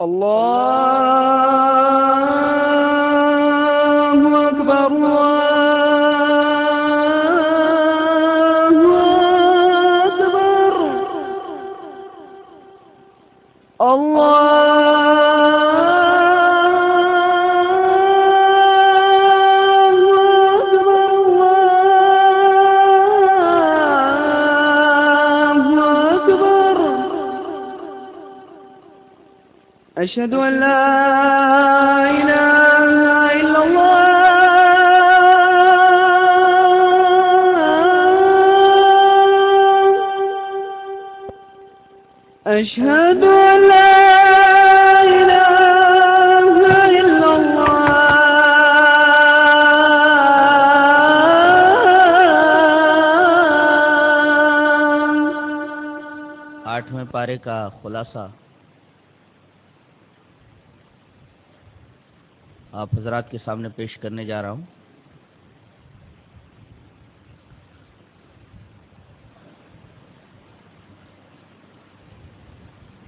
اللہ أشهد أن لا إله إلا الله. أشهد أن لا إله إلا الله. آٹھویں پارے کا خلاصہ آپ حضرات کے سامنے پیش کرنے جا رہا ہوں۔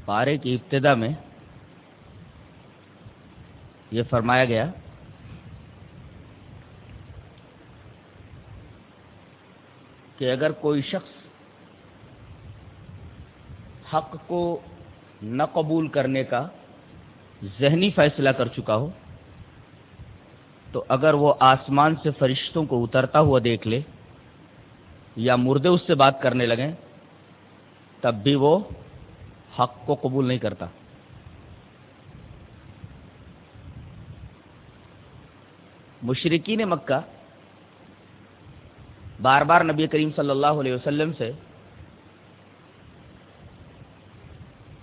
پارے کی ابتدا میں یہ فرمایا گیا کہ اگر کوئی شخص حق کو نہ قبول کرنے کا ذہنی فیصلہ کر چکا ہو تو اگر وہ آسمان سے فرشتوں کو اترتا ہوا دیکھ لے یا مردے اس سے بات کرنے لگیں، تب بھی وہ حق کو قبول نہیں کرتا۔ مشرقین مکہ بار بار نبی کریم صلی اللہ علیہ وسلم سے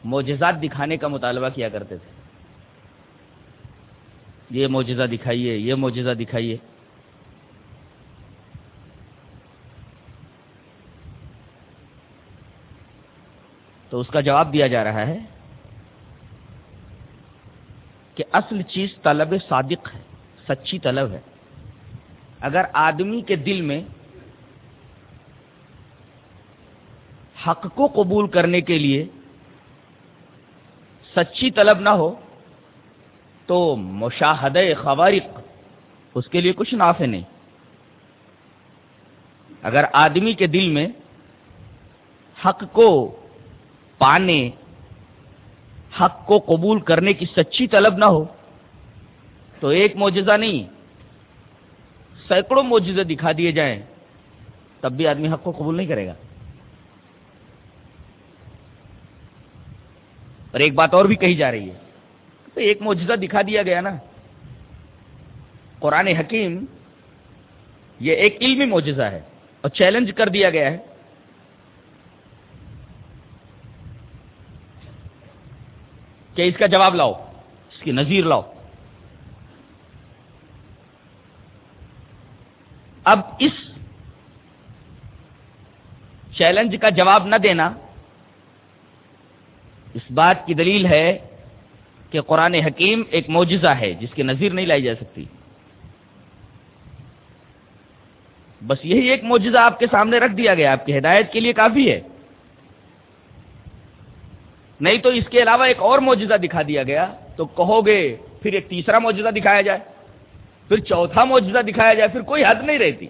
معجزات دکھانے کا مطالبہ کیا کرتے تھے۔ یہ معجزہ دکھائیے، یہ معجزہ دکھائیے۔ تو اس کا جواب دیا جا رہا ہے کہ اصل چیز طلب صادق ہے، سچی طلب ہے۔ اگر آدمی کے دل میں حق کو قبول کرنے کے لیے سچی طلب نہ ہو تو مشاہدہ خوارق اس کے لیے کچھ نافع نہیں۔ اگر آدمی کے دل میں حق کو پانے، حق کو قبول کرنے کی سچی طلب نہ ہو، تو ایک معجزہ نہیں، سینکڑوں معجزے دکھا دیے جائیں، تب بھی آدمی حق کو قبول نہیں کرے گا۔ اور ایک بات اور بھی کہی جا رہی ہے۔ تو ایک معجزہ دکھا دیا گیا نا۔ قرآن حکیم یہ ایک علمی معجزہ ہے اور چیلنج کر دیا گیا ہے۔ کہ اس کا جواب لاؤ، اس کی نظیر لاؤ۔ اب اس چیلنج کا جواب نہ دینا، اس بات کی دلیل ہے کہ قرآن حکیم ایک معجزہ ہے جس کی نظیر نہیں لائی جا سکتی۔ بس یہی ایک معجزہ آپ کے سامنے رکھ دیا گیا، آپ کی ہدایت کے لیے کافی ہے۔ نہیں تو اس کے علاوہ ایک اور معجزہ دکھا دیا گیا، تو کہو گے پھر ایک تیسرا معجزہ دکھایا جائے، پھر چوتھا معجزہ دکھایا جائے، پھر کوئی حد نہیں رہتی۔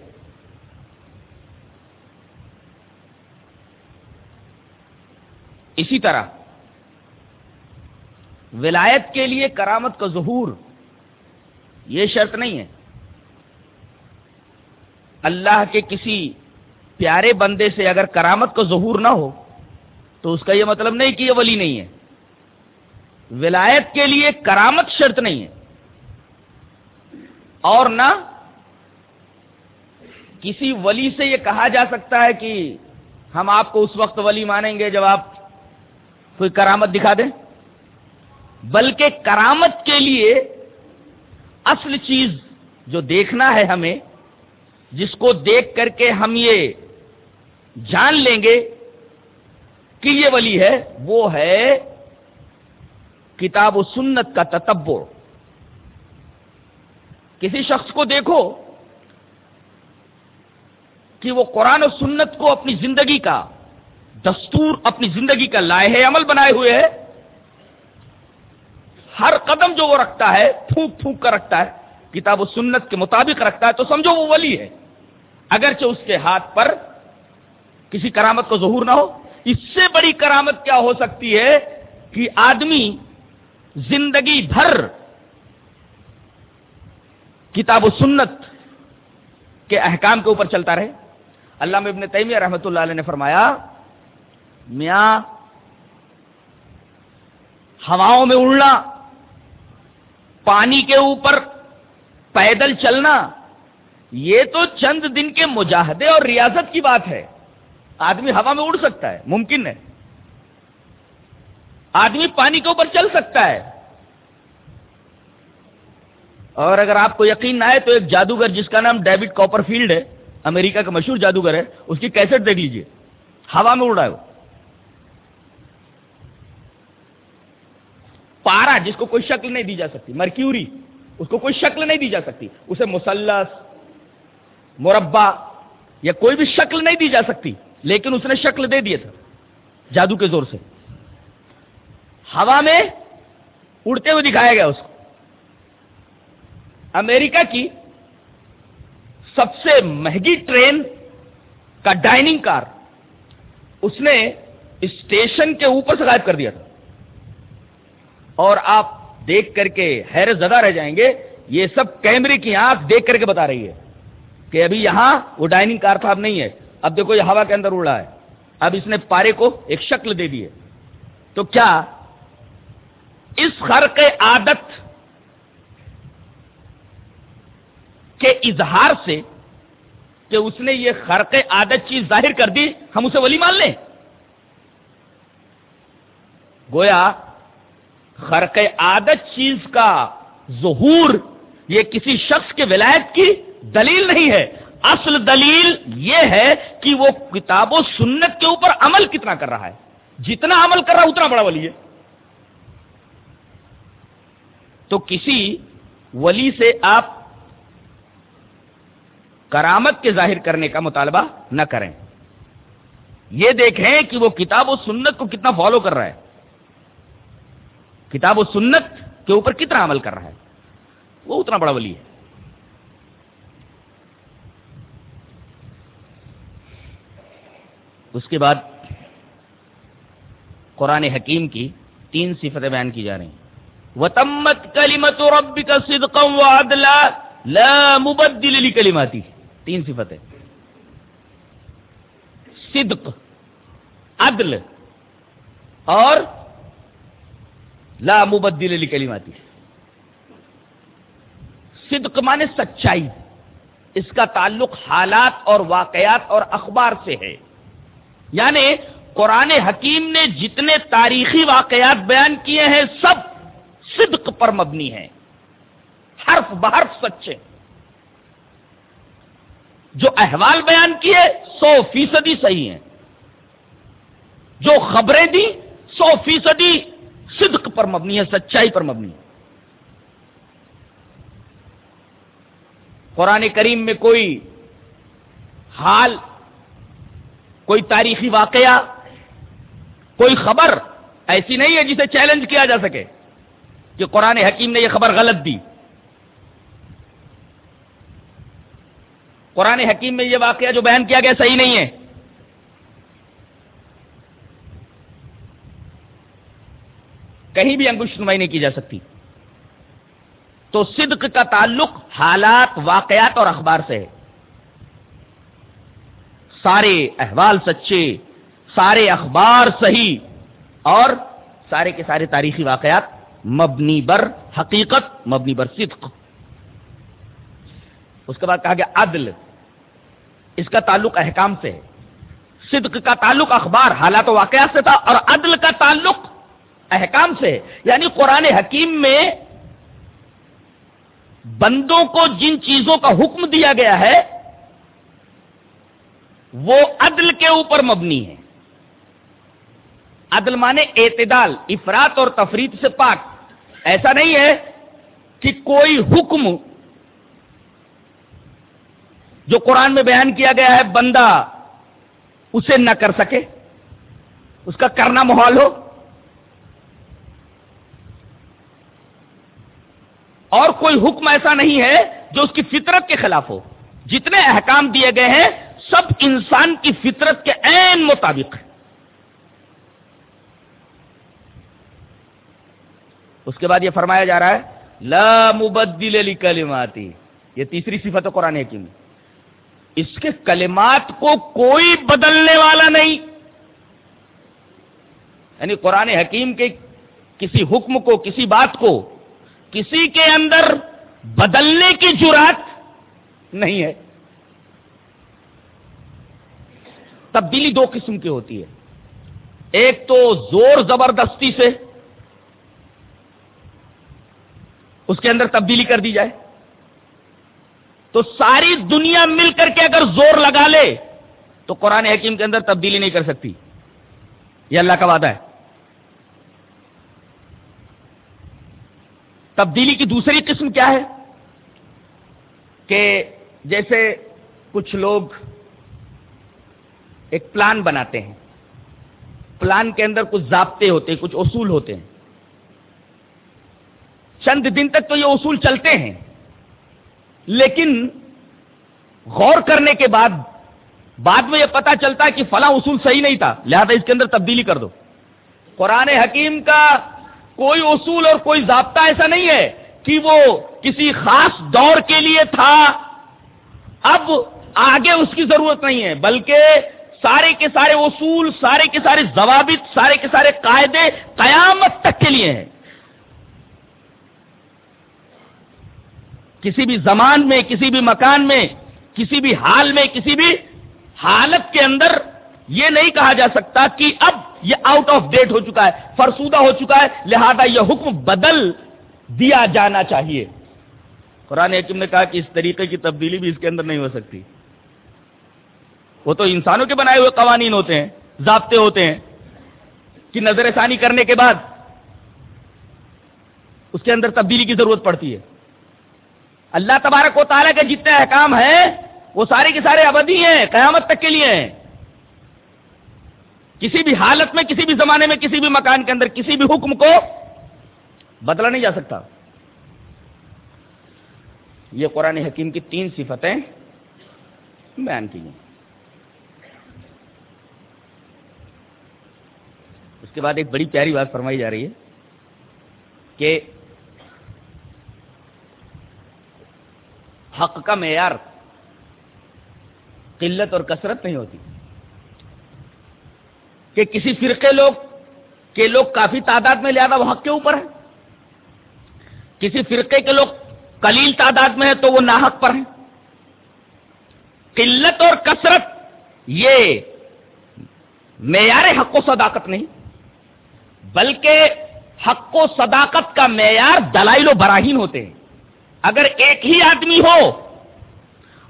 اسی طرح ولایت کے لیے کرامت کا ظہور، یہ شرط نہیں ہے۔ اللہ کے کسی پیارے بندے سے اگر کرامت کا ظہور نہ ہو، تو اس کا یہ مطلب نہیں کہ یہ ولی نہیں ہے۔ ولایت کے لیے کرامت شرط نہیں ہے۔ اور نہ کسی ولی سے یہ کہا جا سکتا ہے کہ ہم آپ کو اس وقت ولی مانیں گے جب آپ کوئی کرامت دکھا دیں۔ بلکہ کرامت کے لیے اصل چیز جو دیکھنا ہے ہمیں، جس کو دیکھ کر کے ہم یہ جان لیں گے کہ یہ ولی ہے، وہ ہے کتاب و سنت کا تتبر کسی شخص کو دیکھو کہ وہ قرآن و سنت کو اپنی زندگی کا دستور، اپنی زندگی کا لائح عمل بنائے ہوئے ہے ہر قدم جو وہ رکھتا ہے، پھونک پھونک کر رکھتا ہے، کتاب و سنت کے مطابق رکھتا ہے، تو سمجھو وہ ولی ہے۔ اگرچہ اس کے ہاتھ پر کسی کرامت کو ظہور نہ ہو، اس سے بڑی کرامت کیا ہو سکتی ہے کہ آدمی زندگی بھر کتاب و سنت کے احکام کے اوپر چلتا رہے۔ اللہ ابن تیمیہ رحمۃ اللہ علیہ نے فرمایا، میاں، ہواؤں میں اڑنا پانی کے اوپر پیدل چلنا، یہ تو چند دن کے مجاہدے اور ریاضت کی بات ہے۔ آدمی ہوا میں اڑ سکتا ہے، ممکن ہے۔ آدمی پانی کے اوپر چل سکتا ہے۔ اور اگر آپ کو یقین نہ ہے تو ایک جادوگر جس کا نام ڈیوڈ کاپر فیلڈ ہے، امریکہ کا مشہور جادوگر ہے، اس کی کیسٹ دیکھ لیجیے ہوا میں اڑ رہا ہے وہ۔ پارا جس کو کوئی شکل نہیں دی جا سکتی، مرکیوری، اس کو کوئی شکل نہیں دی جا سکتی، اسے مسلس مربع یا کوئی بھی شکل نہیں دی جا سکتی، لیکن اس نے شکل دے دیے تھا، جادو کے زور سے۔ ہوا میں اڑتے ہوئے دکھایا گیا اس کو۔ امریکہ کی سب سے مہنگی ٹرین کا ڈائننگ کار، اس نے اسٹیشن کے اوپر سے غائب کر دیا تھا۔ اور آپ دیکھ کر کے حیرت زدہ رہ جائیں گے، یہ سب کیمرے کی آنکھ دیکھ کر کے بتا رہی ہے کہ ابھی یہاں وہ ڈائننگ کار تھا، اب نہیں ہے۔ اب دیکھو، یہ ہوا کے اندر اڑ رہا ہے۔ اب اس نے پارے کو ایک شکل دے دی ہے۔ تو کیا اس خرق عادت کے اظہار سے کہ اس نے یہ خرق عادت چیز ظاہر کر دی، ہم اسے ولی مان لیں؟ گویا خرق عادت چیز کا ظہور یہ کسی شخص کے ولایت کی دلیل نہیں ہے۔ اصل دلیل یہ ہے کہ وہ کتاب و سنت کے اوپر عمل کتنا کر رہا ہے۔ جتنا عمل کر رہا ہے، اتنا بڑا ولی ہے۔ تو کسی ولی سے آپ کرامت کے ظاہر کرنے کا مطالبہ نہ کریں۔ یہ دیکھیں کہ وہ کتاب و سنت کو کتنا فالو کر رہا ہے۔ کتاب و سنت کے اوپر کتنا عمل کر رہا ہے؟ وہ اتنا بڑا ولی ہے۔ اس کے بعد قرآن حکیم کی تین صفتیں بیان کی جا رہی ہیں۔ وتمت کلیمت رب کا صدقم و عدلا لا مبدل کلیماتی تین صفتیں۔ صدق، عدل اور لا مبدل لی کلیماتی صدق مانے سچائی۔ اس کا تعلق حالات اور واقعات اور اخبار سے ہے۔ یعنی قرآن حکیم نے جتنے تاریخی واقعات بیان کیے ہیں، سب صدق پر مبنی ہیں۔ حرف بحرف سچے جو احوال بیان کیے، سو فیصدی صحیح ہیں۔ جو خبریں دی سو فیصدی صدق پر مبنی ہے، سچائی پر مبنی ہے۔ قرآن کریم میں کوئی حال، کوئی تاریخی واقعہ، کوئی خبر ایسی نہیں ہے جسے چیلنج کیا جا سکے کہ قرآن حکیم نے یہ خبر غلط دی۔ قرآن حکیم میں یہ واقعہ جو بیان کیا گیا صحیح نہیں ہے۔ کہیں بھی انگوش نمائی نہیں کی جا سکتی۔ تو صدق کا تعلق حالات، واقعات اور اخبار سے ہے۔ سارے احوال سچے، سارے اخبار صحیح اور سارے کے سارے تاریخی واقعات مبنی بر حقیقت، مبنی بر صدق۔ اس کے بعد کہا گیا عدل۔ اس کا تعلق احکام سے ہے۔ صدق کا تعلق اخبار، حالات و واقعات سے تھا اور عدل کا تعلق احکام سے یعنی قرآن حکیم میں بندوں کو جن چیزوں کا حکم دیا گیا ہے، وہ عدل کے اوپر مبنی ہے۔ عدل مانے اعتدال افراد اور تفرید سے پاک۔ ایسا نہیں ہے کہ کوئی حکم جو قرآن میں بیان کیا گیا ہے، بندہ اسے نہ کر سکے، اس کا کرنا محال ہو۔ اور کوئی حکم ایسا نہیں ہے جو اس کی فطرت کے خلاف ہو۔ جتنے احکام دیے گئے ہیں، سب انسان کی فطرت کے عین مطابق۔ ہے اس کے بعد یہ فرمایا جا رہا ہے، لا مبدل علی کلماتی یہ تیسری صفت ہے قرآن حکیم۔ اس کے کلمات کو کوئی بدلنے والا نہیں۔ یعنی قرآن حکیم کے کسی حکم کو، کسی بات کو کسی کے اندر بدلنے کی جرات نہیں ہے۔ تبدیلی دو قسم کی ہوتی ہے۔ ایک تو زور زبردستی سے اس کے اندر تبدیلی کر دی جائے۔ تو ساری دنیا مل کر کے اگر زور لگا لے تو قرآن حکیم کے اندر تبدیلی نہیں کر سکتی۔ یہ اللہ کا وعدہ ہے۔ تبدیلی کی دوسری قسم کیا ہے؟ کہ جیسے کچھ لوگ ایک پلان بناتے ہیں۔ پلان کے اندر کچھ ضابطے ہوتے ہیں، کچھ اصول ہوتے ہیں۔ چند دن تک تو یہ اصول چلتے ہیں۔ لیکن غور کرنے کے بعد بعد میں یہ پتا چلتا ہے کہ فلاں اصول صحیح نہیں تھا، لہذا اس کے اندر تبدیلی کر دو۔ قرآن حکیم کا کوئی اصول اور کوئی ضابطہ ایسا نہیں ہے کہ وہ کسی خاص دور کے لیے تھا۔ اب آگے اس کی ضرورت نہیں ہے، بلکہ سارے کے سارے اصول، سارے کے سارے ضوابط، سارے کے سارے قاعدے قیامت تک کے لیے ہیں۔ کسی بھی زمان میں، کسی بھی مکان میں، کسی بھی حال میں، کسی بھی حالت کے اندر یہ نہیں کہا جا سکتا کہ اب یہ آؤٹ آف ڈیٹ ہو چکا ہے، فرسودہ ہو چکا ہے، لہذا یہ حکم بدل دیا جانا چاہیے۔ قرآن حکم نے کہا کہ اس طریقے کی تبدیلی بھی اس کے اندر نہیں ہو سکتی۔ وہ تو انسانوں کے بنائے ہوئے قوانین ہوتے ہیں، ضابطے ہوتے ہیں، کہ نظر ثانی کرنے کے بعد اس کے اندر تبدیلی کی ضرورت پڑتی ہے۔ اللہ تبارک و تعالیٰ کے جتنے احکام ہیں، وہ سارے کے سارے ابدی ہیں، قیامت تک کے لیے ہیں۔ کسی بھی حالت میں، کسی بھی زمانے میں، کسی بھی مکان کے اندر، کسی بھی حکم کو بدلا نہیں جا سکتا۔ یہ قرآن حکیم کی تین صفتیں بیان کی ہیں اس کے بعد ایک بڑی پیاری بات فرمائی جا رہی ہے کہ حق کا معیار قلت اور کثرت نہیں ہوتی۔ کہ کسی فرقے لوگ کے لوگ کافی تعداد میں لہذا وہ حق کے اوپر ہے کسی فرقے کے لوگ قلیل تعداد میں ہے تو وہ ناحق پر ہیں؟ قلت اور کثرت یہ معیار حق و صداقت نہیں، بلکہ حق و صداقت کا معیار دلائل و براہین ہوتے ہیں۔ اگر ایک ہی آدمی ہو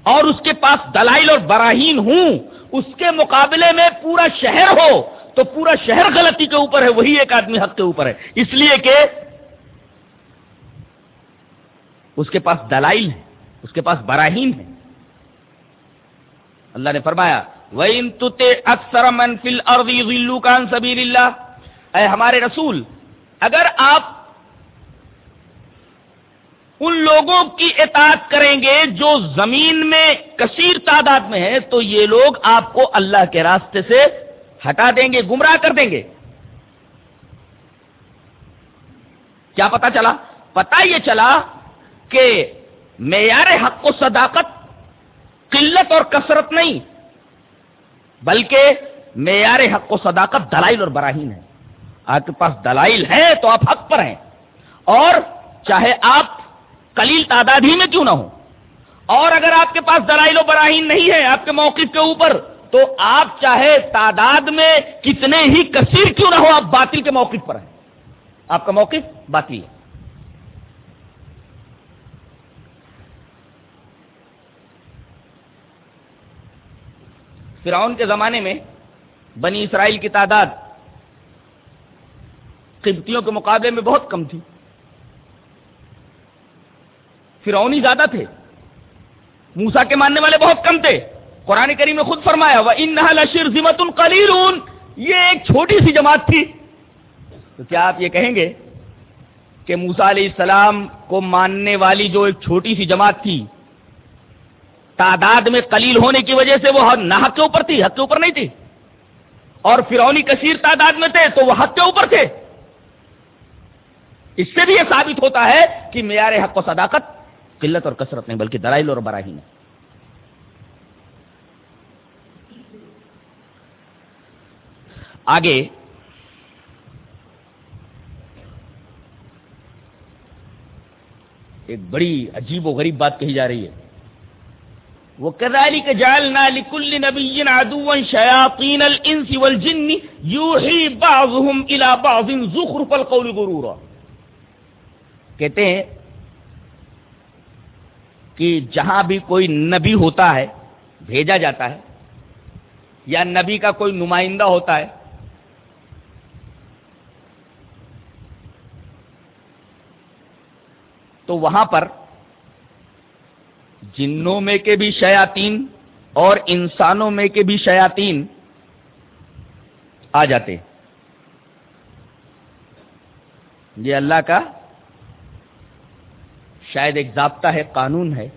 اور اس کے پاس دلائل اور براہین ہوں، اس کے مقابلے میں پورا شہر ہو تو پورا شہر غلطی کے اوپر ہے، وہی ایک آدمی حق کے اوپر ہے۔ اس لیے کہ اس کے پاس دلائل ہے اس کے پاس براہین ہے اللہ نے فرمایا، وَإِن تُتِعْ أَكْثَرَ مَنْ فِي الْأَرْضِ يُضِلُّوكَ عَن سَبِيلِ اللَّهِ۔ اے ہمارے رسول، اگر آپ ان لوگوں کی اطاعت کریں گے جو زمین میں کثیر تعداد میں ہے تو یہ لوگ آپ کو اللہ کے راستے سے ہٹا دیں گے، گمراہ کر دیں گے۔ کیا پتا چلا؟ پتا یہ چلا کہ معیار حق و صداقت قلت اور کثرت نہیں، بلکہ معیار حق و صداقت دلائل اور براہین ہے آپ کے پاس دلائل ہے تو آپ حق پر ہیں۔ اور چاہے آپ کلیل تعداد ہی میں کیوں نہ ہو اور اگر آپ کے پاس دلائل و براہین نہیں ہے آپ کے موقف کے اوپر تو آپ چاہے تعداد میں کتنے ہی کثیر کیوں نہ ہو، آپ باطل کے موقف پر ہیں۔ آپ کا موقف باطل ہے۔ فرعون کے زمانے میں بنی اسرائیل کی تعداد قبطیوں کے مقابلے میں بہت کم تھی۔ فرعونی زیادہ تھے موسا کے ماننے والے بہت کم تھے۔ قرآن کریم نے خود فرمایا وہ ان لشر ذمت یہ ایک چھوٹی سی جماعت تھی۔ تو کیا آپ یہ کہیں گے کہ موسا علیہ السلام کو ماننے والی جو ایک چھوٹی سی جماعت تھی، تعداد میں قلیل ہونے کی وجہ سے وہ نہ حق کے اوپر تھی حق کے اوپر نہیں تھی۔ اور فرونی کثیر تعداد میں تھے تو وہ حق کے اوپر تھے۔ اس سے بھی یہ ثابت ہوتا ہے کہ معیار حق و صداقت قلت اور کثرت نہیں، بلکہ درائل اور براہین ہے آگے۔ ایک بڑی عجیب و غریب بات کہی جا رہی ہے۔ وہ کدالی کے جال نالی کل نبی ادوان شیاطین الانس والجن یوحی بعضهم الى بعض زخرف القول غرورا۔ کہتے ہیں کہ جہاں بھی کوئی نبی ہوتا ہے، بھیجا جاتا ہے، یا نبی کا کوئی نمائندہ ہوتا ہے تو وہاں پر جنوں میں کے بھی شیاتین اور انسانوں میں کے بھی شیاتین آ جاتے۔ یہ اللہ کا شاید ایک ضابطہ ہے، قانون ہے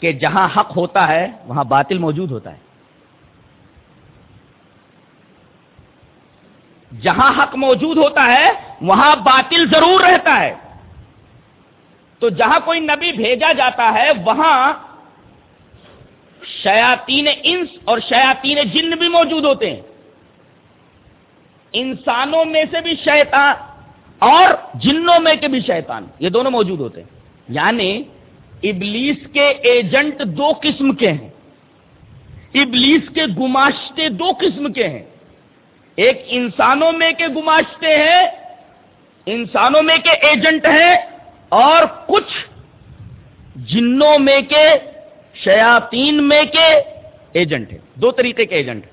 کہ جہاں حق ہوتا ہے، وہاں باطل موجود ہوتا ہے۔ جہاں حق موجود ہوتا ہے، وہاں باطل ضرور رہتا ہے۔ تو جہاں کوئی نبی بھیجا جاتا ہے، وہاں شیاتین انس اور شیاتین جن بھی موجود ہوتے ہیں۔ انسانوں میں سے بھی شیطان اور جنوں میں کے بھی شیطان، یہ دونوں موجود ہوتے ہیں۔ یعنی ابلیس کے ایجنٹ دو قسم کے ہیں۔ ابلیس کے گماشتے دو قسم کے ہیں۔ ایک انسانوں میں کے گماشتے ہیں، انسانوں میں کے ایجنٹ ہیں۔ اور کچھ جنوں میں کے شیاتین میں کے ایجنٹ ہیں۔ دو طریقے کے ایجنٹ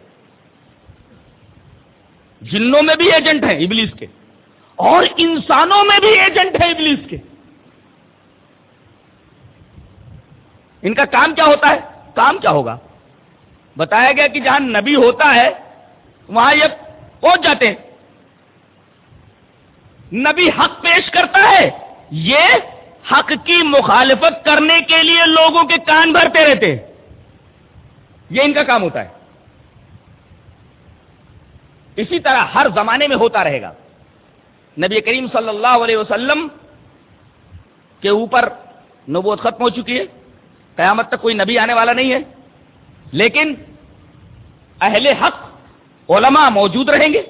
جنوں میں بھی ایجنٹ ہیں ابلیس کے، اور انسانوں میں بھی ایجنٹ ہیں ابلیس کے۔ ان کا کام کیا ہوتا ہے؟ کام کیا ہوگا؟ بتایا گیا کہ جہاں نبی ہوتا ہے، وہاں یہ پہنچ جاتے ہیں۔ نبی حق پیش کرتا ہے۔ یہ حق کی مخالفت کرنے کے لیے لوگوں کے کان بھرتے رہتے یہ ان کا کام ہوتا ہے اسی طرح ہر زمانے میں ہوتا رہے گا نبی کریم صلی اللہ علیہ وسلم کے اوپر نبوت ختم ہو چکی ہے قیامت تک کوئی نبی آنے والا نہیں ہے لیکن اہل حق علماء موجود رہیں گے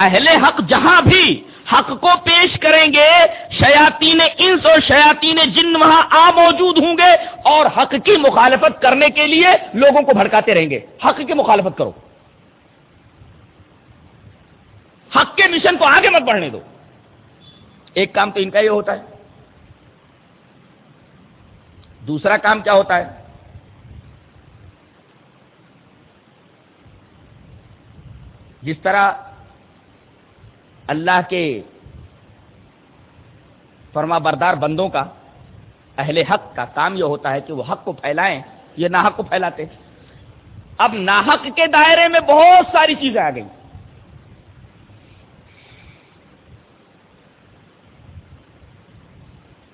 اہل حق جہاں بھی حق کو پیش کریں گے شیاتین انس اور شیاتین جن وہاں آ موجود ہوں گے اور حق کی مخالفت کرنے کے لیے لوگوں کو بھڑکاتے رہیں گے۔ حق کی مخالفت کرو۔ حق کے مشن کو آگے مت بڑھنے دو۔ ایک کام تو ان کا یہ ہوتا ہے۔ دوسرا کام کیا ہوتا ہے؟ جس طرح اللہ کے فرما بردار بندوں کا، اہل حق کا کام یہ ہوتا ہے کہ وہ حق کو پھیلائیں، یہ ناحق کو پھیلاتے۔ اب ناحق کے دائرے میں بہت ساری چیزیں آ گئی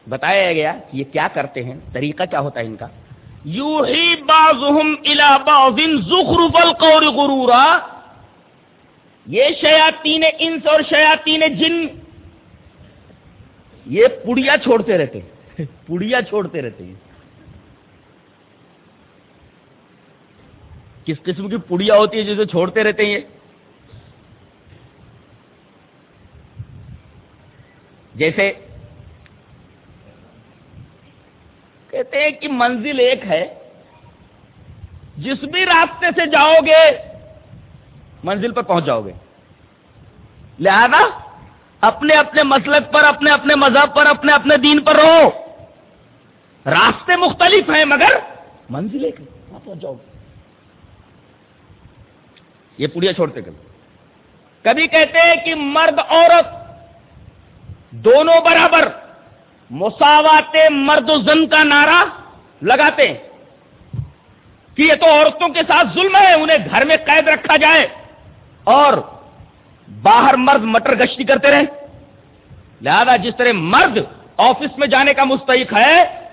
بتایا گیا کہ یہ کیا کرتے ہیں، طریقہ کیا ہوتا ہے ان کا۔ یو ہی بازم الا باز زخرف القول غرورا یہ شیاتین انس اور شیاتین جن یہ پڑیا چھوڑتے رہتے پڑیا چھوڑتے رہتے ہیں۔ کس قسم کی پڑیا ہوتی ہے جسے چھوڑتے رہتے ہیں؟ جیسے کہتے ہیں کہ منزل ایک ہے، جس بھی راستے سے جاؤ گے منزل پر پہنچ جاؤ گے۔ لہذا اپنے اپنے مسلک پر، اپنے اپنے مذہب پر، اپنے اپنے دین پر رہو۔ راستے مختلف ہیں، مگر منزل ایک پہنچ جاؤ گے۔ یہ پڑیا چھوڑتے کبھی۔ کبھی کہتے ہیں کہ مرد عورت دونوں برابر مساوات مرد و زن کا نعرہ لگاتے ہیں۔ کہ یہ تو عورتوں کے ساتھ ظلم ہے، انہیں گھر میں قید رکھا جائے۔ اور باہر مرد مٹر گشتی کرتے رہے۔ لہذا جس طرح مرد آفس میں جانے کا مستحق ہے،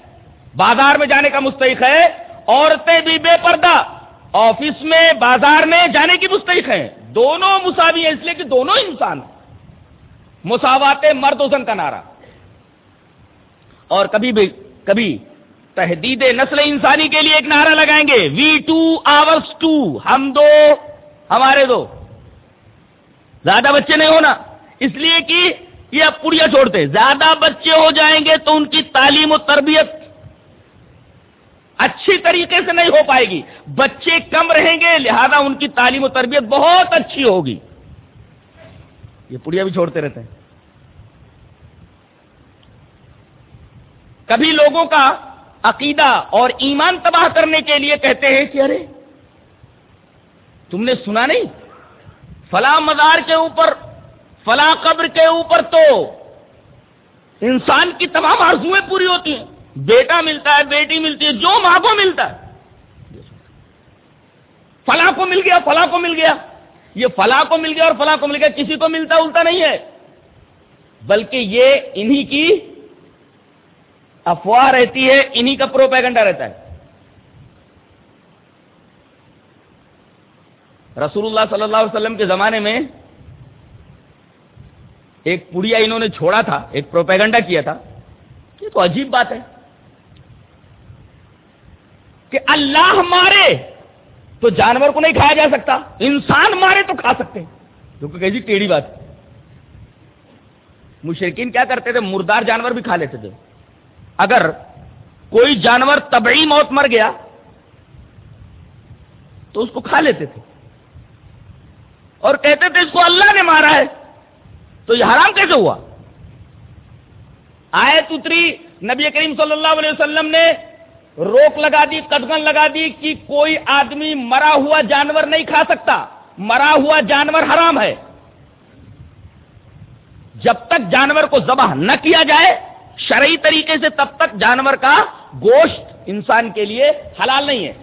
بازار میں جانے کا مستحق ہے، عورتیں بھی بے پردہ آفس میں، بازار میں جانے کی مستحق ہیں۔ دونوں مساوی ہیں، اس لیے کہ دونوں انسان مساوات مرد وزن کا نعرہ۔ اور کبھی بھی، کبھی تحدید نسل انسانی کے لیے ایک نعرہ لگائیں گے۔ وی ٹو آورس ٹو، ہم دو، ہمارے دو۔ زیادہ بچے نہیں ہونا۔ اس لیے کہ یہ اب پڑیا چھوڑتے۔ زیادہ بچے ہو جائیں گے تو ان کی تعلیم و تربیت اچھی طریقے سے نہیں ہو پائے گی۔ بچے کم رہیں گے، لہذا ان کی تعلیم و تربیت بہت اچھی ہوگی۔ یہ پڑیا بھی چھوڑتے رہتے ہیں۔ کبھی لوگوں کا عقیدہ اور ایمان تباہ کرنے کے لیے کہتے ہیں کہ ارے، تم نے سنا نہیں؟ فلاں مزار کے اوپر، فلاں قبر کے اوپر تو انسان کی تمام آرزویں پوری ہوتی ہیں۔ بیٹا ملتا ہے، بیٹی ملتی ہے، جو ماں کو ملتا ہے۔ فلاں کو مل گیا، فلاں کو مل گیا۔ یہ فلاں کو مل گیا اور فلاں کو مل گیا، کسی کو ملتا الٹا نہیں ہے۔ بلکہ یہ انہی کی افواہ رہتی ہے، انہی کا پروپیگنڈا رہتا ہے۔ رسول اللہ صلی اللہ علیہ وسلم کے زمانے میں ایک پڑیا انہوں نے چھوڑا تھا، ایک پروپیگنڈا کیا تھا۔ یہ تو عجیب بات ہے کہ اللہ مارے تو جانور کو نہیں کھایا جا سکتا، انسان مارے تو کھا سکتے۔ جو کہ کہی جی، ٹیڑھی بات۔ مشرقین کیا کرتے تھے؟ مردار جانور بھی کھا لیتے تھے۔ اگر کوئی جانور طبعی موت مر گیا تو اس کو کھا لیتے تھے۔ اور کہتے تھے اس کو اللہ نے مارا ہے۔ تو یہ حرام کیسے ہوا؟ آئے اتری، نبی کریم صلی اللہ علیہ وسلم نے روک لگا دی، قدغن لگا دی کہ کوئی آدمی مرا ہوا جانور نہیں کھا سکتا۔ مرا ہوا جانور حرام ہے۔ جب تک جانور کو ذبح نہ کیا جائے، شرعی طریقے سے تب تک جانور کا گوشت انسان کے لیے حلال نہیں ہے۔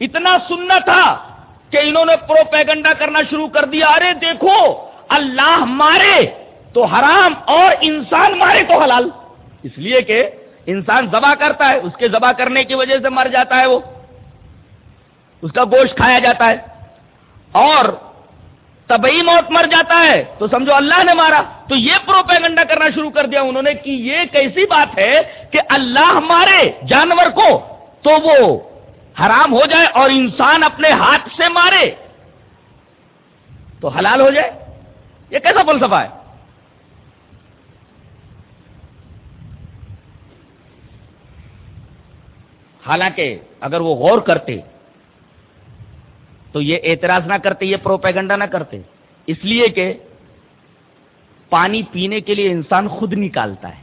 اتنا سننا تھا۔ کہ انہوں نے پروپیگنڈا کرنا شروع کر دیا۔ ارے دیکھو، اللہ مارے تو حرام اور انسان مارے تو حلال۔ اس لیے کہ انسان ذبح کرتا ہے، اس کے ذبح کرنے کی وجہ سے مر جاتا ہے وہ۔ اس کا گوشت کھایا جاتا ہے۔ اور طبی موت مر جاتا ہے۔ تو سمجھو اللہ نے مارا۔ تو یہ پروپیگنڈا کرنا شروع کر دیا انہوں نے کہ یہ کیسی بات ہے کہ اللہ مارے جانور کو تو وہ حرام ہو جائے اور انسان اپنے ہاتھ سے مارے تو حلال ہو جائے؟ یہ کیسا فلسفہ ہے؟ حالانکہ اگر وہ غور کرتے تو یہ اعتراض نہ کرتے، یہ پروپیگنڈا نہ کرتے۔ اس لیے کہ پانی پینے کے لیے انسان خود نکالتا ہے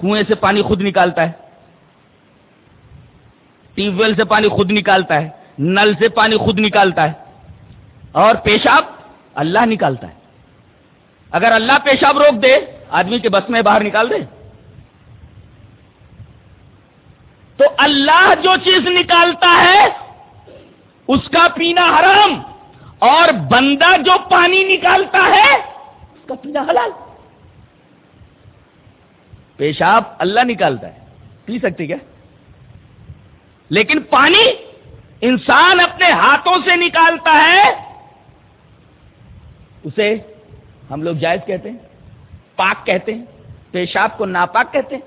کنویں سے پانی خود نکالتا ہے۔ ٹیوب ویل سے پانی خود نکالتا ہے، نل سے پانی خود نکالتا ہے۔ اور پیشاب اللہ نکالتا ہے۔ اگر اللہ پیشاب روک دے، آدمی کے بس میں باہر نکال دے۔ تو اللہ جو چیز نکالتا ہے، اس کا پینا حرام۔ اور بندہ جو پانی نکالتا ہے، اس کا پینا حلال۔ پیشاب اللہ نکالتا ہے۔ پی سکتی کیا؟ لیکن پانی انسان اپنے ہاتھوں سے نکالتا ہے۔ اسے ہم لوگ جائز کہتے ہیں، پاک کہتے ہیں، پیشاب کو ناپاک کہتے ہیں۔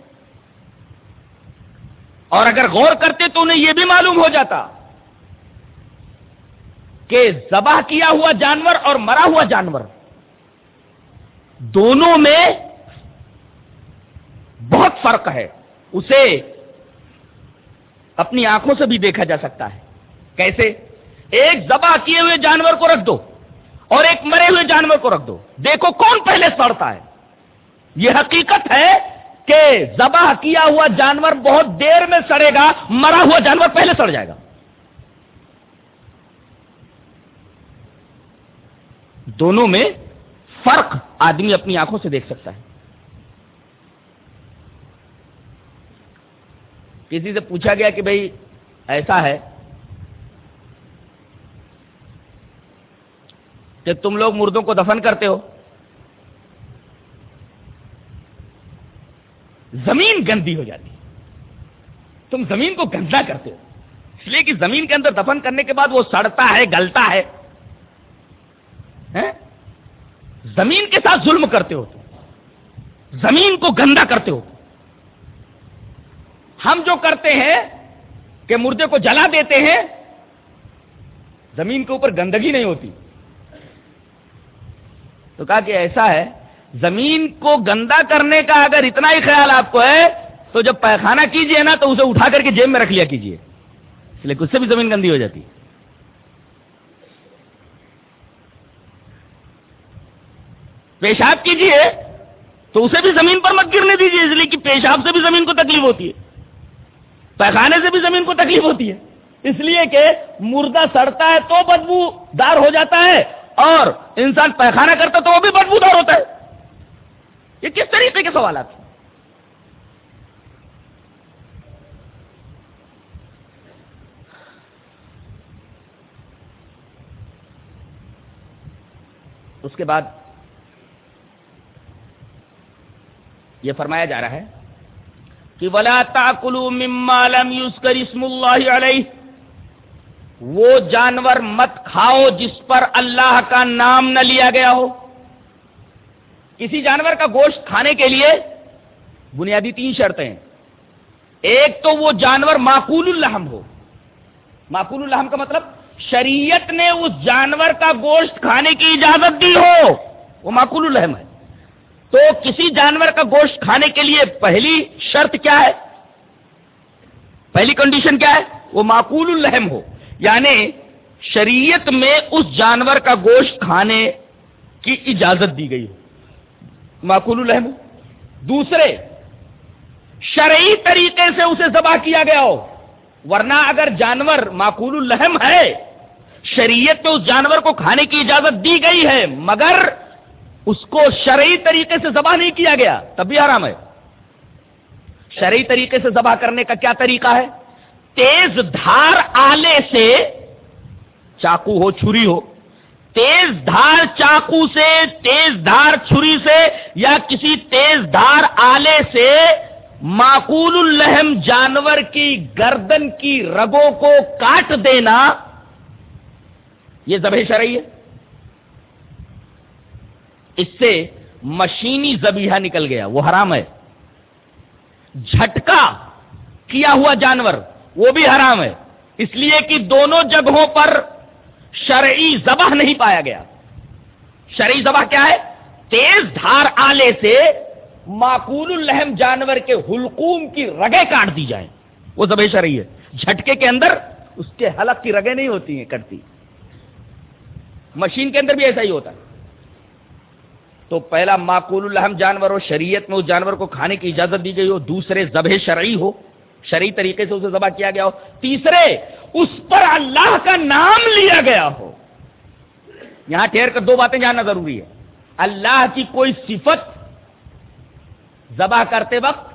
اور اگر غور کرتے تو انہیں یہ بھی معلوم ہو جاتا کہ ذبح کیا ہوا جانور اور مرا ہوا جانور دونوں میں بہت فرق ہے۔ اسے اپنی آنکھوں سے بھی دیکھا جا سکتا ہے۔ کیسے؟ ایک ذبح کیے ہوئے جانور کو رکھ دو اور ایک مرے ہوئے جانور کو رکھ دو۔ دیکھو کون پہلے سڑتا ہے۔ یہ حقیقت ہے کہ ذبح کیا ہوا جانور بہت دیر میں سڑے گا، مرا ہوا جانور پہلے سڑ جائے گا۔ دونوں میں فرق آدمی اپنی آنکھوں سے دیکھ سکتا ہے۔ کسی سے پوچھا گیا کہ بھائی ایسا ہے کہ تم لوگ مردوں کو دفن کرتے ہو، زمین گندی ہو جاتی، تم زمین کو گندا کرتے ہو، اس لیے کہ زمین کے اندر دفن کرنے کے بعد وہ سڑتا ہے، گلتا ہے زمین کے ساتھ ظلم کرتے ہو تم، زمین کو گندا کرتے ہو ہم جو کرتے ہیں کہ مردے کو جلا دیتے ہیں، زمین کے اوپر گندگی نہیں ہوتی۔ تو کہا کہ ایسا ہے، زمین کو گندا کرنے کا اگر اتنا ہی خیال آپ کو ہے، تو جب پیخانہ کیجیے نا، تو اسے اٹھا کر کے جیب میں رکھ لیا کیجیے۔ اس لیے اس سے بھی زمین گندی ہو جاتی۔ ہے پیشاب کیجیے، تو اسے بھی زمین پر مت گرنے دیجیے اس لیے کہ پیشاب سے بھی زمین کو تکلیف ہوتی ہے۔ پیخانے سے بھی زمین کو تکلیف ہوتی ہے۔ اس لیے کہ مردہ سڑتا ہے تو بدبو دار ہو جاتا ہے اور انسان پیخانہ کرتا تو وہ بھی بدبو دار ہوتا ہے۔ یہ کس طریقے کے سوالات ہیں؟ اس کے بعد یہ فرمایا جا رہا ہے کہ ولا تاکلو مما لم یذکر اسم اللہ علیہ وہ جانور مت کھاؤ جس پر اللہ کا نام نہ لیا گیا ہو۔ کسی جانور کا گوشت کھانے کے لیے بنیادی تین شرطیں ہیں۔ ایک تو وہ جانور معقول الحم ہو۔ معقول الحم کا مطلب شریعت نے اس جانور کا گوشت کھانے کی اجازت دی ہو۔ وہ معقول الحم ہے۔ تو کسی جانور کا گوشت کھانے کے لیے پہلی شرط کیا ہے؟ پہلی کنڈیشن کیا ہے؟ وہ معقول الحم ہو۔ یعنی شریعت میں اس جانور کا گوشت کھانے کی اجازت دی گئی ہو۔ معقول الحم دوسرے، شرعی طریقے سے اسے ذبح کیا گیا ہو۔ ورنہ اگر جانور معقول الحم ہے، شریعت میں اس جانور کو کھانے کی اجازت دی گئی ہے، مگر اس کو شرعی طریقے سے ذبح نہیں کیا گیا، تب بھی آرام ہے۔ شرعی طریقے سے ذبح کرنے کا کیا طریقہ ہے؟ تیز دھار آلے سے چاقو ہو، چھری ہو۔ تیز دھار چاقو سے، تیز دھار چھری سے یا کسی تیز دھار آلے سے معقول الحم جانور کی گردن کی رگوں کو کاٹ دینا، یہ ذبح شرعی ہے۔ اس سے مشینی زبیحہ نکل گیا، وہ حرام ہے۔ جھٹکا کیا ہوا جانور، وہ بھی حرام ہے۔ اس لیے کہ دونوں جگہوں پر شرعی ذبح نہیں پایا گیا۔ شرعی ذبح کیا ہے؟ تیز دھار آلے سے معقول الحم جانور کے حلقوم کی رگیں کاٹ دی جائیں۔ وہ ذبح شرعی ہے۔ جھٹکے کے اندر اس کے حلق کی رگیں نہیں ہوتی ہیں، کٹتی۔ مشین کے اندر بھی ایسا ہی ہوتا ہے۔ تو پہلا معقول الحم جانور ہو، شریعت میں اس جانور کو کھانے کی اجازت دی گئی ہو، دوسرے ذبح شرعی ہو، شرعی طریقے سے اسے ذبح کیا گیا ہو، تیسرے اس پر اللہ کا نام لیا گیا ہو۔ یہاں ٹھہر کر دو باتیں جاننا ضروری ہے۔ اللہ کی کوئی صفت ذبح کرتے وقت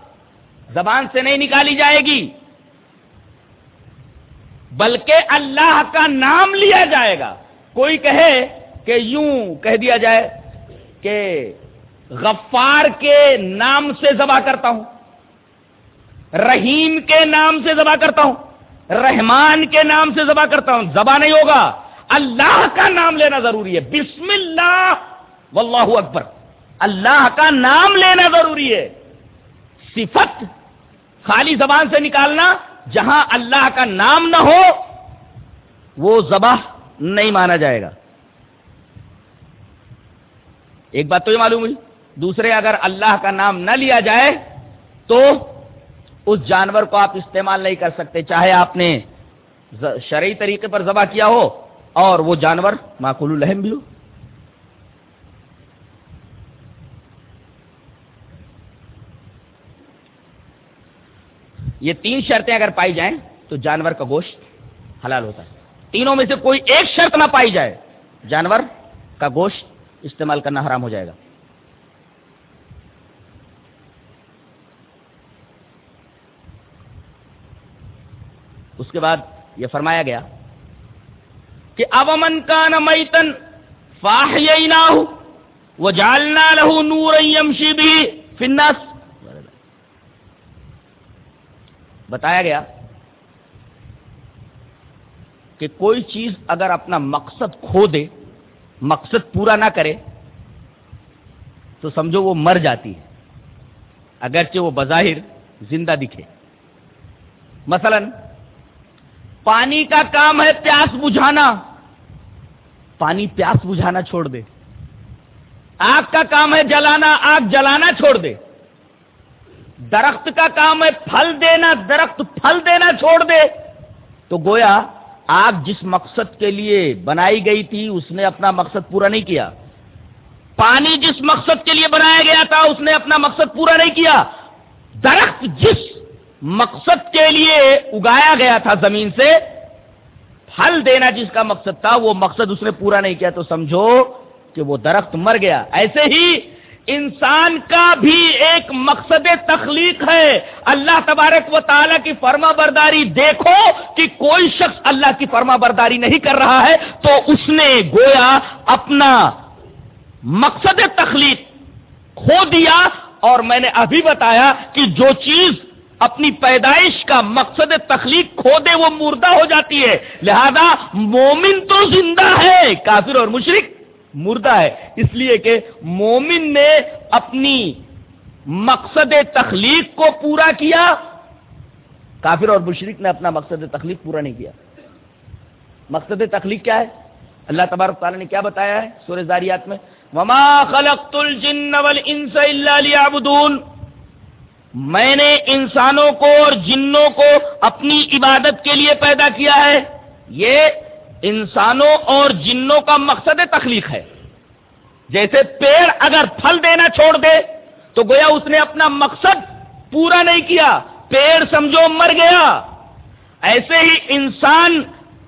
زبان سے نہیں نکالی جائے گی، بلکہ اللہ کا نام لیا جائے گا۔ کوئی کہے کہ یوں کہہ دیا جائے کہ غفار کے نام سے ذبح کرتا ہوں، رحیم کے نام سے ذبح کرتا ہوں، رحمان کے نام سے ذبح کرتا ہوں۔ ذبح نہیں ہوگا، اللہ کا نام لینا ضروری ہے۔ بسم اللہ، واللہ اکبر۔ اللہ کا نام لینا ضروری ہے۔ صفت خالی زبان سے نکالنا، جہاں اللہ کا نام نہ ہو، وہ ذبح نہیں مانا جائے گا۔ ایک بات تو یہ معلوم ہوئی، دوسرے اگر اللہ کا نام نہ لیا جائے تو اس جانور کو آپ استعمال نہیں کر سکتے، چاہے آپ نے شرعی طریقے پر ذبح کیا ہو اور وہ جانور معقول الحم بھی ہو۔ یہ تین شرطیں اگر پائی جائیں تو جانور کا گوشت حلال ہوتا ہے۔ تینوں میں سے کوئی ایک شرط نہ پائی جائے، جانور کا گوشت استعمال کرنا حرام ہو جائے گا۔ اس کے بعد یہ فرمایا گیا کہ اب امن کا نا میتن فاہ وہ جالنا لہو نور بھی فنس بتایا گیا کہ کوئی چیز اگر اپنا مقصد کھو دے مقصد پورا نہ کرے تو سمجھو وہ مر جاتی ہے۔ اگرچہ وہ بظاہر زندہ دکھے۔ مثلا، پانی کا کام ہے پیاس بجھانا۔ پانی پیاس بجھانا چھوڑ دے۔ آگ کا کام ہے جلانا، آگ جلانا چھوڑ دے۔ درخت کا کام ہے پھل دینا، درخت پھل دینا چھوڑ دے۔ تو گویا آگ جس مقصد کے لیے بنائی گئی تھی، اس نے اپنا مقصد پورا نہیں کیا۔ پانی جس مقصد کے لیے بنایا گیا تھا، اس نے اپنا مقصد پورا نہیں کیا۔ درخت جس مقصد کے لیے اگایا گیا تھا زمین سے، پھل دینا جس کا مقصد تھا، وہ مقصد اس نے پورا نہیں کیا۔ تو سمجھو کہ وہ درخت مر گیا۔ ایسے ہی انسان کا بھی ایک مقصد تخلیق ہے۔ اللہ تبارک و تعالیٰ کی فرما برداری دیکھو کہ کوئی شخص اللہ کی فرما برداری نہیں کر رہا ہے تو اس نے گویا اپنا مقصد تخلیق کھو دیا اور میں نے ابھی بتایا کہ جو چیز اپنی پیدائش کا مقصد تخلیق کھو دے وہ مردہ ہو جاتی ہے۔ لہذا مومن تو زندہ ہے، کافر اور مشرق مردہ ہے۔ اس لیے کہ مومن نے اپنی مقصد تخلیق کو پورا کیا۔ کافر اور مشرق نے اپنا مقصد تخلیق پورا نہیں کیا۔ مقصد تخلیق کیا ہے؟ اللہ تبارک تعالیٰ نے کیا بتایا ہے سورہ زاریات میں؟ وما خلقت الجن والانس الا ليعبدون۔ میں نے انسانوں کو اور جنوں کو اپنی عبادت کے لیے پیدا کیا ہے۔ یہ انسانوں اور جنوں کا مقصد تخلیق ہے۔ جیسے پیڑ اگر پھل دینا چھوڑ دے، تو گویا اس نے اپنا مقصد پورا نہیں کیا۔ پیڑ سمجھو مر گیا۔ ایسے ہی انسان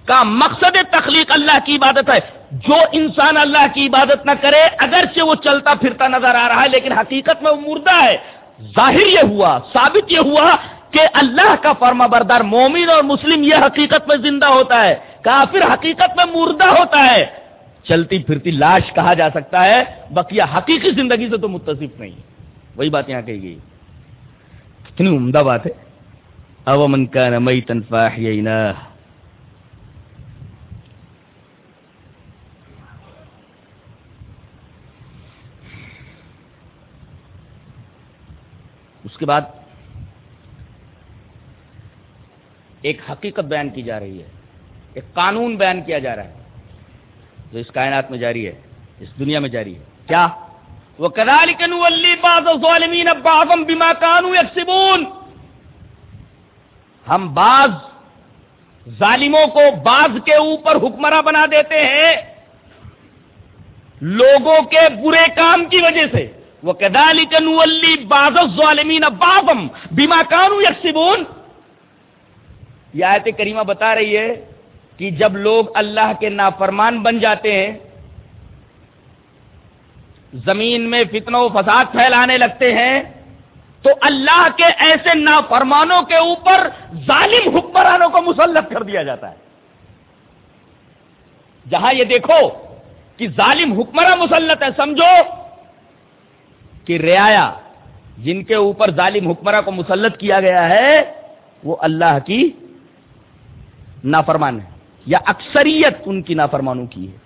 کا مقصد تخلیق اللہ کی عبادت ہے۔ جو انسان اللہ کی عبادت نہ کرے، اگرچہ وہ چلتا پھرتا نظر آ رہا ہے، لیکن حقیقت میں وہ مردہ ہے۔ ظاہر یہ ہوا، ثابت یہ ہوا کہ اللہ کا فرما بردار مومن اور مسلم یہ حقیقت میں زندہ ہوتا ہے۔ کافر حقیقت میں مردہ ہوتا ہے۔ چلتی پھرتی لاش کہا جا سکتا ہے، بقیہ حقیقی زندگی سے تو متصف نہیں۔ وہی بات یہاں کہی گئی۔ کتنی عمدہ بات ہے۔ او من کان میتا فاحییناہ اس کے بعد ایک حقیقت بیان کی جا رہی ہے۔ ایک قانون بیان کیا جا رہا ہے، جو اس کائنات میں جاری ہے، اس دنیا میں جاری ہے۔ کیا؟ وہ کدال ظالمین بیما کانو یکسبون ہم بعض ظالموں کو بعض کے اوپر حکمراں بنا دیتے ہیں، لوگوں کے برے کام کی وجہ سے۔ وہ کدالی کنولی باز ظالمین بابم بیما کانو یکسبون یہ آیت کریمہ بتا رہی ہے کہ جب لوگ اللہ کے نافرمان بن جاتے ہیں، زمین میں فتن و فساد پھیلانے لگتے ہیں، تو اللہ کے ایسے نافرمانوں کے اوپر ظالم حکمرانوں کو مسلط کر دیا جاتا ہے۔ جہاں یہ دیکھو کہ ظالم حکمراں مسلط ہے، سمجھو کہ رعایا جن کے اوپر ظالم حکمراں کو مسلط کیا گیا ہے، وہ اللہ کی نافرمان ہے یا اکثریت ان کی نافرمانوں کی ہے۔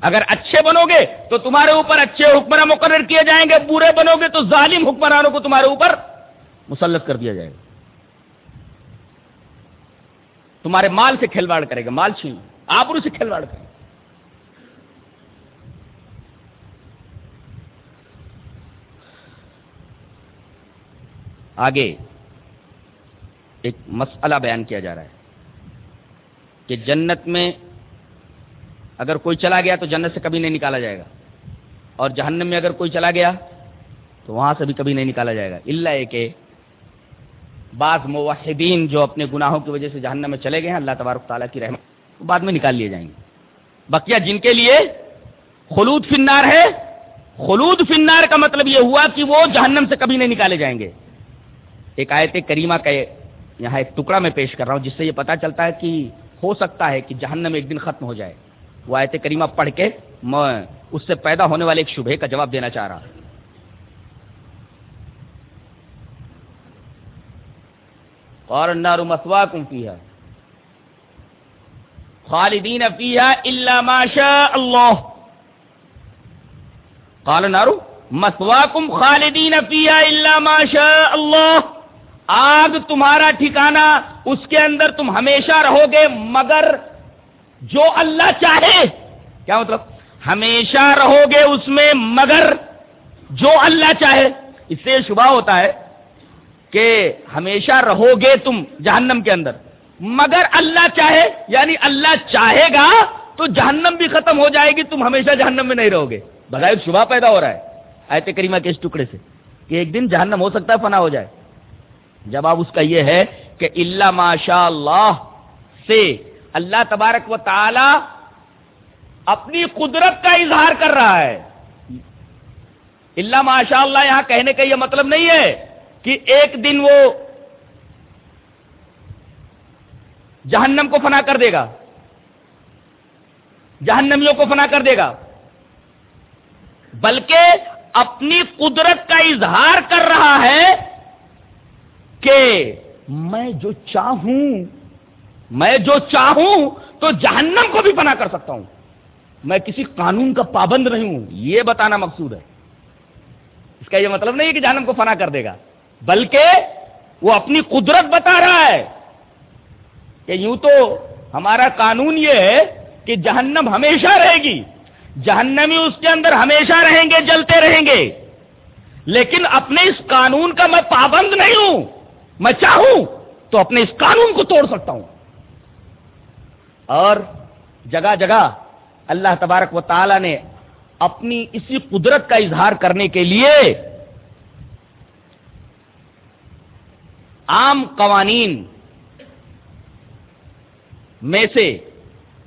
اگر اچھے بنو گے تو تمہارے اوپر اچھے حکمراں مقرر کیے جائیں گے، برے بنو گے تو ظالم حکمرانوں کو تمہارے اوپر مسلط کر دیا جائے گا۔ تمہارے مال سے کھلواڑ کرے گا، مال چھین، آبرو سے کھلواڑ کرے گا۔ آگے ایک مسئلہ بیان کیا جا رہا ہے کہ جنت میں اگر کوئی چلا گیا تو جنت سے کبھی نہیں نکالا جائے گا اور جہنم میں اگر کوئی چلا گیا تو وہاں سے بھی کبھی نہیں نکالا جائے گا۔ اللہ یہ کہ بعض موحدین جو اپنے گناہوں کی وجہ سے جہنم میں چلے گئے ہیں، اللہ تبارک تعالیٰ کی رحمت بعد میں نکال لیے جائیں گے۔ بقیہ جن کے لیے خلود فنار ہے، خلود فنار کا مطلب یہ ہوا کہ وہ جہنم سے کبھی نہیں نکالے جائیں گے۔ ایک آیت کریمہ کا یہاں ایک ٹکڑا میں پیش کر رہا ہوں جس سے یہ پتا چلتا ہے کہ ہو سکتا ہے کہ جہنم ایک دن ختم ہو جائے۔ وہ آیت کریمہ پڑھ کے میں اس سے پیدا ہونے والے ایک شبہ کا جواب دینا چاہ رہا اور النار مسواکم فیہا خالدین فیہا الا ما شاء اللہ قال النار مسواکم خالدین فیہا الا ما شاء اللہ آگ تمہارا ٹھکانہ اس کے اندر تم ہمیشہ رہو گے، مگر جو اللہ چاہے۔ کیا مطلب؟ ہمیشہ رہو گے اس میں، مگر جو اللہ چاہے۔ اس سے شبہ ہوتا ہے کہ ہمیشہ رہو گے تم جہنم کے اندر۔ مگر اللہ چاہے یعنی اللہ چاہے گا تو جہنم بھی ختم ہو جائے گی، تم ہمیشہ جہنم میں نہیں رہو گے۔ بغیر شبہ پیدا ہو رہا ہے، آیت کریمہ کے اس ٹکڑے سے کہ ایک دن جہنم ہو سکتا ہے، فنا ہو جائے۔ جواب اس کا یہ ہے کہ اللہ ماشاء اللہ سے اللہ تبارک و تعالی اپنی قدرت کا اظہار کر رہا ہے۔ اللہ ماشاء اللہ یہاں کہنے کا یہ مطلب نہیں ہے کہ ایک دن وہ جہنم کو فنا کر دے گا۔ جہنمیوں کو فنا کر دے گا۔ بلکہ اپنی قدرت کا اظہار کر رہا ہے۔ کہ میں جو چاہوں، میں جو چاہوں تو جہنم کو بھی فنا کر سکتا ہوں۔ میں کسی قانون کا پابند نہیں ہوں۔ یہ بتانا مقصود ہے۔ اس کا یہ مطلب نہیں ہے کہ جہنم کو فنا کر دے گا، بلکہ وہ اپنی قدرت بتا رہا ہے کہ یوں تو ہمارا قانون یہ ہے کہ جہنم ہمیشہ رہے گی۔ جہنمی اس کے اندر ہمیشہ رہیں گے، جلتے رہیں گے۔ لیکن اپنے اس قانون کا میں پابند نہیں ہوں۔ میں چاہوں تو اپنے اس قانون کو توڑ سکتا ہوں۔ اور جگہ جگہ اللہ تبارک و تعالی نے اپنی اسی قدرت کا اظہار کرنے کے لیے عام قوانین میں سے